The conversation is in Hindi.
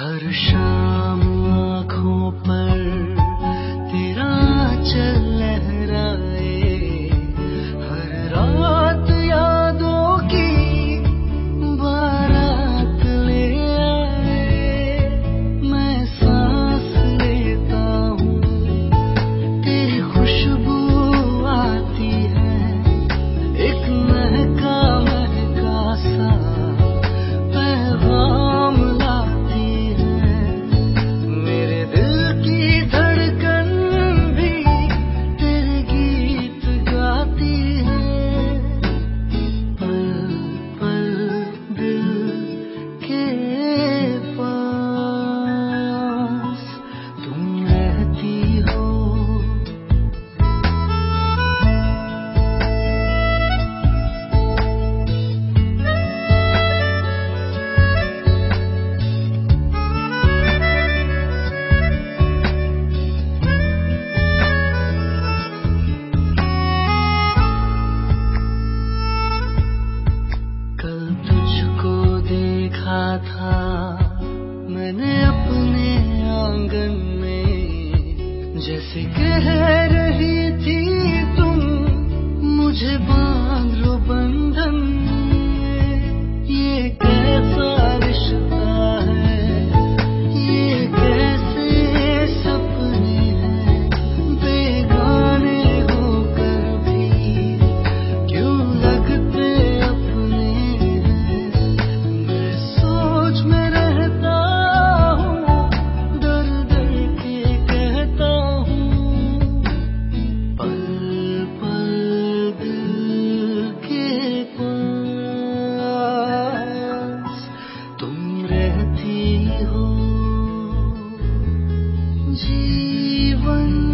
her şam आँगन में जैसे कह रही थी तुम मुझे 以后喜欢